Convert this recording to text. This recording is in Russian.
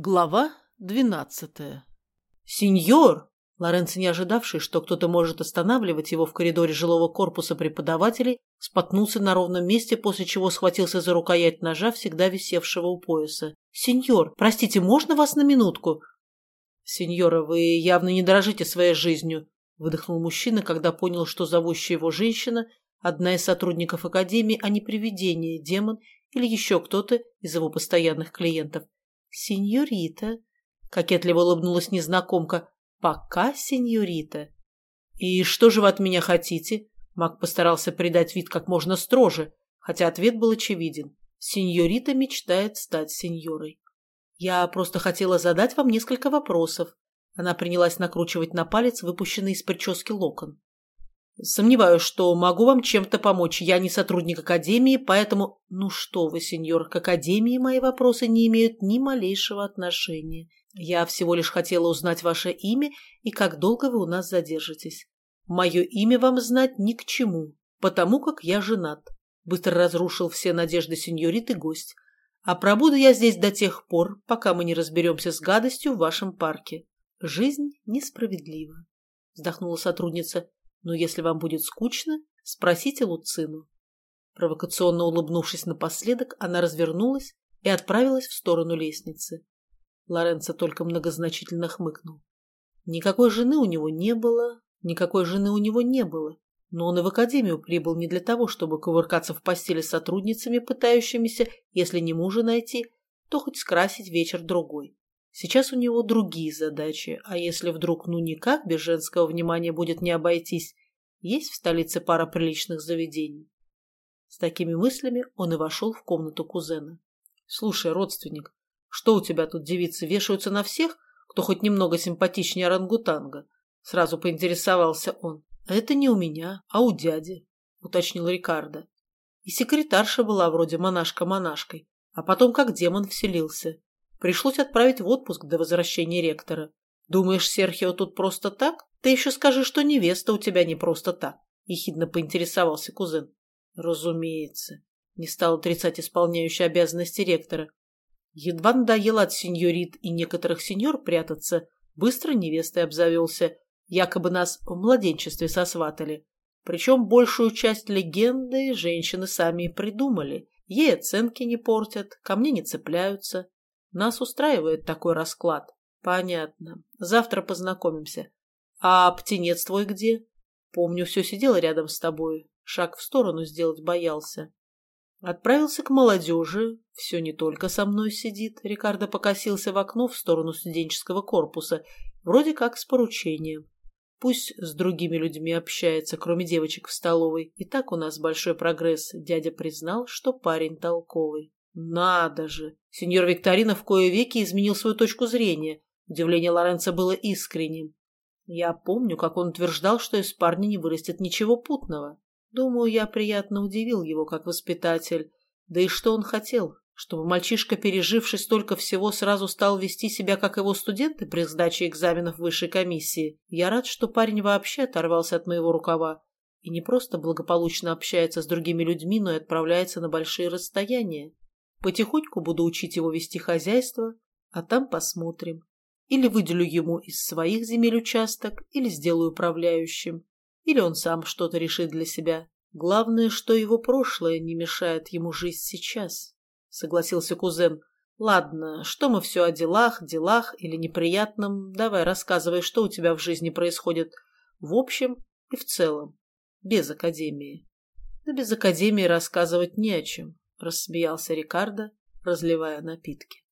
Глава двенадцатая. «Сеньор!» Лоренцо, не ожидавший, что кто-то может останавливать его в коридоре жилого корпуса преподавателей, споткнулся на ровном месте, после чего схватился за рукоять ножа, всегда висевшего у пояса. «Сеньор, простите, можно вас на минутку?» «Сеньора, вы явно не дорожите своей жизнью», — выдохнул мужчина, когда понял, что зовущая его женщина — одна из сотрудников Академии, а не привидение, демон или еще кто-то из его постоянных клиентов. «Сеньорита», — кокетливо улыбнулась незнакомка, — «пока сеньорита». «И что же вы от меня хотите?» Мак постарался придать вид как можно строже, хотя ответ был очевиден. Сеньорита мечтает стать сеньорой. «Я просто хотела задать вам несколько вопросов». Она принялась накручивать на палец выпущенный из прически локон. Сомневаюсь, что могу вам чем-то помочь. Я не сотрудник Академии, поэтому... Ну что вы, сеньор, к Академии мои вопросы не имеют ни малейшего отношения. Я всего лишь хотела узнать ваше имя и как долго вы у нас задержитесь. Мое имя вам знать ни к чему, потому как я женат. Быстро разрушил все надежды сеньориты гость. А пробуду я здесь до тех пор, пока мы не разберемся с гадостью в вашем парке. Жизнь несправедлива, вздохнула сотрудница. Но если вам будет скучно, спросите Луцину. Провокационно улыбнувшись напоследок, она развернулась и отправилась в сторону лестницы. Лоренцо только многозначительно хмыкнул. Никакой жены у него не было, никакой жены у него не было. Но он и в академию прибыл не для того, чтобы кувыркаться в постели с сотрудницами, пытающимися, если не мужа найти, то хоть скрасить вечер другой. Сейчас у него другие задачи, а если вдруг ну никак без женского внимания будет не обойтись, есть в столице пара приличных заведений. С такими мыслями он и вошел в комнату кузена. «Слушай, родственник, что у тебя тут девицы вешаются на всех, кто хоть немного симпатичнее орангутанга?» Сразу поинтересовался он. «Это не у меня, а у дяди», — уточнил Рикардо. И секретарша была вроде монашка-монашкой, а потом как демон вселился. Пришлось отправить в отпуск до возвращения ректора. Думаешь, Серхио тут просто так? Ты еще скажи, что невеста у тебя не просто так. Ехидно поинтересовался кузен. Разумеется. Не стал отрицать исполняющий обязанности ректора. Едва надоело от сеньорит и некоторых сеньор прятаться, быстро невестой обзавелся. Якобы нас в младенчестве сосватали. Причем большую часть легенды женщины сами придумали. Ей оценки не портят, ко мне не цепляются. Нас устраивает такой расклад. Понятно. Завтра познакомимся. А птенец твой где? Помню, все сидел рядом с тобой. Шаг в сторону сделать боялся. Отправился к молодежи. Все не только со мной сидит. Рикардо покосился в окно в сторону студенческого корпуса. Вроде как с поручением. Пусть с другими людьми общается, кроме девочек в столовой. И так у нас большой прогресс. Дядя признал, что парень толковый. Надо же! Сеньор Викторина в кое веки изменил свою точку зрения. Удивление Лоренца было искренним. Я помню, как он утверждал, что из парня не вырастет ничего путного. Думаю, я приятно удивил его как воспитатель. Да и что он хотел? Чтобы мальчишка, переживший столько всего, сразу стал вести себя, как его студенты при сдаче экзаменов высшей комиссии. Я рад, что парень вообще оторвался от моего рукава и не просто благополучно общается с другими людьми, но и отправляется на большие расстояния. Потихоньку буду учить его вести хозяйство, а там посмотрим. Или выделю ему из своих земель участок, или сделаю управляющим, или он сам что-то решит для себя. Главное, что его прошлое не мешает ему жить сейчас, — согласился кузен. Ладно, что мы все о делах, делах или неприятном, давай рассказывай, что у тебя в жизни происходит в общем и в целом, без академии. Да без академии рассказывать не о чем. — рассмеялся Рикардо, разливая напитки.